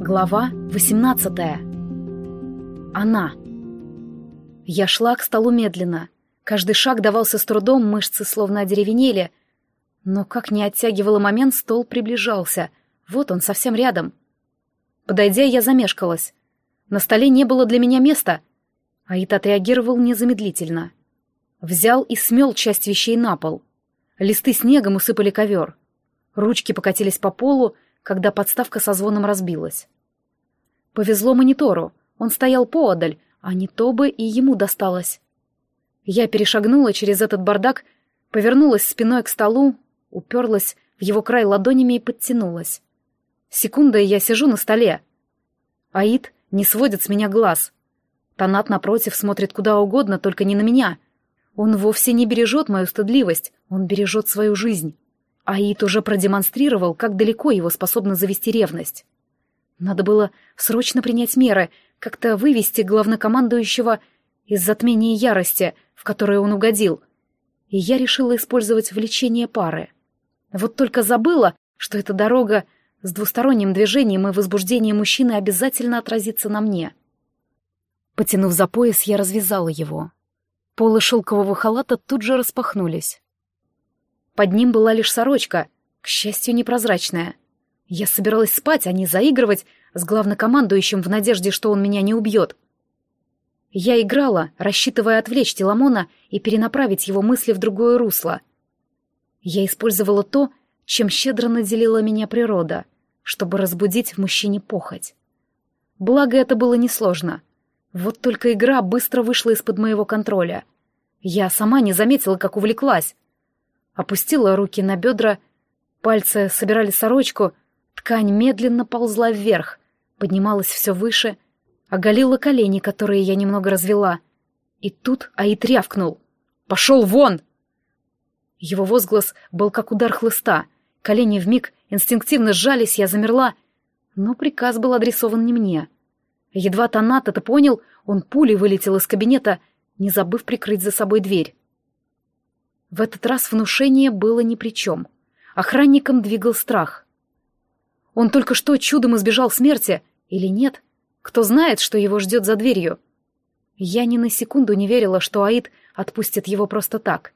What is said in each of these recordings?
Глава 18 Она. Я шла к столу медленно. Каждый шаг давался с трудом, мышцы словно одеревенели. Но как не оттягивала момент, стол приближался. Вот он, совсем рядом. Подойдя, я замешкалась. На столе не было для меня места. Аид отреагировал незамедлительно. Взял и смел часть вещей на пол. Листы снегом усыпали ковер. Ручки покатились по полу, когда подставка со звоном разбилась. Повезло монитору, он стоял поодаль, а не то бы и ему досталось. Я перешагнула через этот бардак, повернулась спиной к столу, уперлась в его край ладонями и подтянулась. Секунда, и я сижу на столе. Аид не сводит с меня глаз. Танат, напротив, смотрит куда угодно, только не на меня. Он вовсе не бережет мою стыдливость, он бережет свою жизнь. Аид уже продемонстрировал, как далеко его способна завести ревность. Надо было срочно принять меры, как-то вывести главнокомандующего из затмения ярости, в которое он угодил. И я решила использовать влечение пары. Вот только забыла, что эта дорога с двусторонним движением и возбуждением мужчины обязательно отразится на мне. Потянув за пояс, я развязала его. Полы шелкового халата тут же распахнулись. Под ним была лишь сорочка, к счастью, непрозрачная. Я собиралась спать, а не заигрывать с главнокомандующим в надежде, что он меня не убьет. Я играла, рассчитывая отвлечь Теламона и перенаправить его мысли в другое русло. Я использовала то, чем щедро наделила меня природа, чтобы разбудить в мужчине похоть. Благо, это было несложно. Вот только игра быстро вышла из-под моего контроля. Я сама не заметила, как увлеклась опустила руки на бедра, пальцы собирали сорочку, ткань медленно ползла вверх, поднималась все выше, оголила колени, которые я немного развела. И тут Аид рявкнул. «Пошел вон!» Его возглас был как удар хлыста. Колени вмиг инстинктивно сжались, я замерла. Но приказ был адресован не мне. Едва Танат это понял, он пулей вылетел из кабинета, не забыв прикрыть за собой дверь. В этот раз внушение было ни при чем. Охранником двигал страх. Он только что чудом избежал смерти, или нет? Кто знает, что его ждет за дверью? Я ни на секунду не верила, что Аид отпустит его просто так.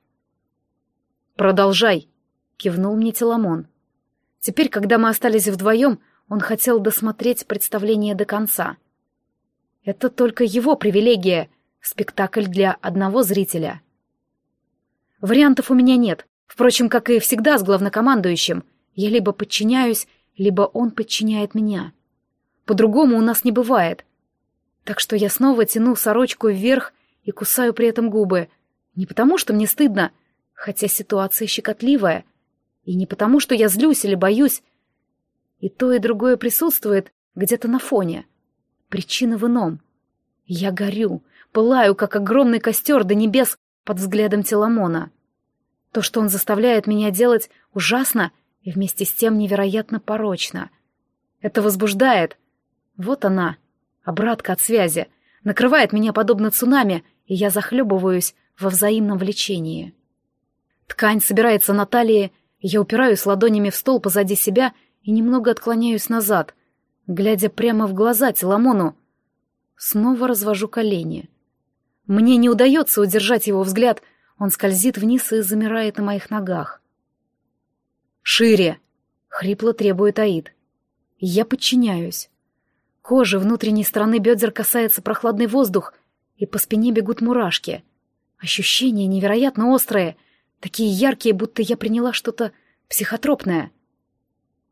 «Продолжай», — кивнул мне Теламон. Теперь, когда мы остались вдвоем, он хотел досмотреть представление до конца. Это только его привилегия — спектакль для одного зрителя. Вариантов у меня нет. Впрочем, как и всегда с главнокомандующим. Я либо подчиняюсь, либо он подчиняет меня. По-другому у нас не бывает. Так что я снова тяну сорочку вверх и кусаю при этом губы. Не потому, что мне стыдно, хотя ситуация щекотливая. И не потому, что я злюсь или боюсь. И то, и другое присутствует где-то на фоне. Причина в ином. Я горю, пылаю, как огромный костер до небес, под взглядом Теламона. То, что он заставляет меня делать, ужасно и вместе с тем невероятно порочно. Это возбуждает. Вот она, обратка от связи, накрывает меня подобно цунами, и я захлебываюсь во взаимном влечении. Ткань собирается на талии, я упираюсь ладонями в стол позади себя и немного отклоняюсь назад, глядя прямо в глаза Теламону. Снова развожу колени. Мне не удается удержать его взгляд, он скользит вниз и замирает на моих ногах. «Шире!» — хрипло требует Аид. Я подчиняюсь. Кожи внутренней стороны бедер касается прохладный воздух, и по спине бегут мурашки. Ощущения невероятно острые, такие яркие, будто я приняла что-то психотропное.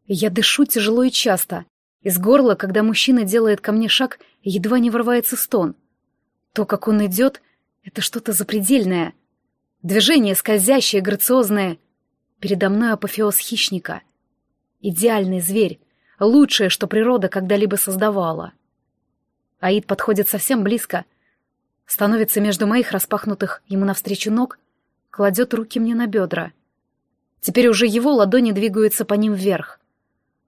Я дышу тяжело и часто. Из горла, когда мужчина делает ко мне шаг, едва не вырывается стон — то, как он идет, это что-то запредельное. Движение скользящее, грациозное. Передо мной апофеоз хищника. Идеальный зверь, лучшее, что природа когда-либо создавала. Аид подходит совсем близко, становится между моих распахнутых ему навстречу ног, кладет руки мне на бедра. Теперь уже его ладони двигаются по ним вверх.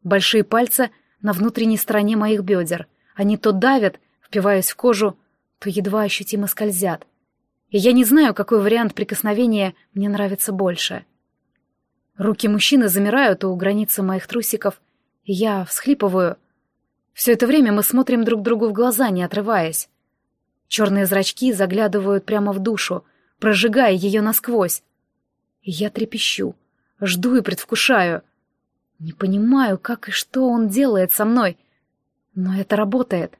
Большие пальцы на внутренней стороне моих бедер. Они то давят, впиваясь в кожу, то едва ощутимо скользят. И я не знаю, какой вариант прикосновения мне нравится больше. Руки мужчины замирают у границы моих трусиков, и я всхлипываю. Все это время мы смотрим друг другу в глаза, не отрываясь. Черные зрачки заглядывают прямо в душу, прожигая ее насквозь. Я трепещу, жду и предвкушаю. Не понимаю, как и что он делает со мной, но это работает.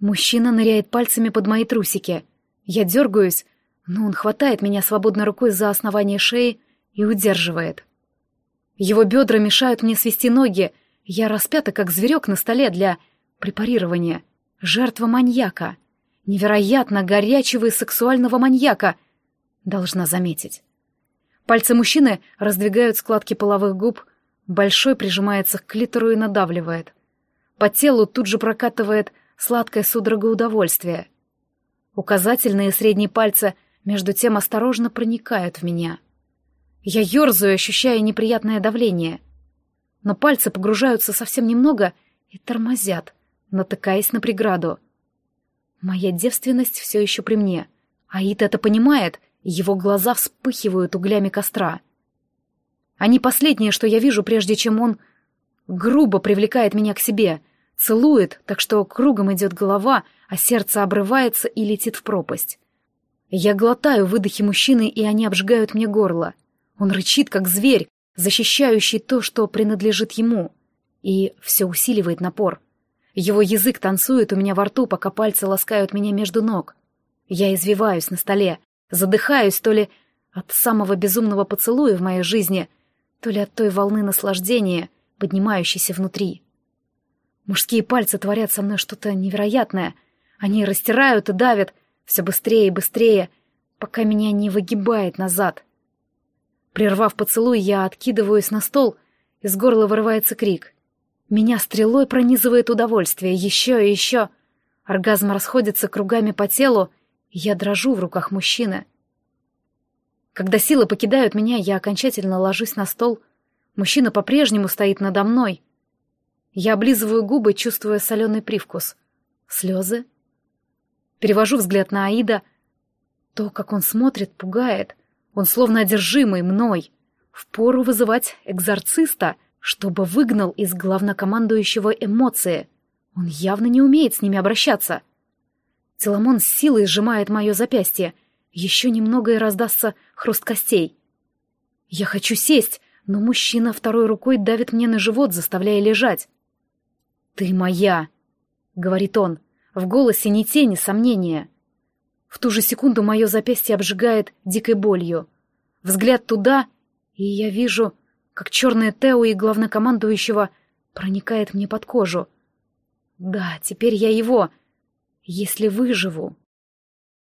Мужчина ныряет пальцами под мои трусики. Я дергаюсь, но он хватает меня свободной рукой за основание шеи и удерживает. Его бедра мешают мне свести ноги, я распята, как зверек на столе для препарирования. Жертва маньяка. Невероятно горячего и сексуального маньяка, должна заметить. Пальцы мужчины раздвигают складки половых губ, большой прижимается к клитору и надавливает. По телу тут же прокатывает сладкое судорога удовольствия. Указательные и средние пальцы между тем осторожно проникают в меня. Я ерзаю, ощущая неприятное давление. Но пальцы погружаются совсем немного и тормозят, натыкаясь на преграду. Моя девственность все еще при мне. Аид это понимает, его глаза вспыхивают углями костра. Они последнее, что я вижу, прежде чем он грубо привлекает меня к себе, целует, так что кругом идет голова, а сердце обрывается и летит в пропасть. Я глотаю выдохи мужчины, и они обжигают мне горло. Он рычит, как зверь, защищающий то, что принадлежит ему, и все усиливает напор. Его язык танцует у меня во рту, пока пальцы ласкают меня между ног. Я извиваюсь на столе, задыхаюсь то ли от самого безумного поцелуя в моей жизни, то ли от той волны наслаждения, поднимающейся внутри. Мужские пальцы творят со мной что-то невероятное. Они растирают и давят все быстрее и быстрее, пока меня не выгибает назад. Прервав поцелуй, я откидываюсь на стол, из горла вырывается крик. Меня стрелой пронизывает удовольствие, еще и еще. Оргазм расходится кругами по телу, и я дрожу в руках мужчины. Когда силы покидают меня, я окончательно ложусь на стол. Мужчина по-прежнему стоит надо мной. Я облизываю губы, чувствуя соленый привкус. Слезы? Перевожу взгляд на Аида. То, как он смотрит, пугает. Он словно одержимый мной. Впору вызывать экзорциста — чтобы выгнал из главнокомандующего эмоции. Он явно не умеет с ними обращаться. Теламон с силой сжимает мое запястье. Еще немного и раздастся хруст костей. Я хочу сесть, но мужчина второй рукой давит мне на живот, заставляя лежать. «Ты моя!» — говорит он. В голосе ни тени сомнения. В ту же секунду мое запястье обжигает дикой болью. Взгляд туда, и я вижу как черное Тео и главнокомандующего проникает мне под кожу. Да, теперь я его, если выживу.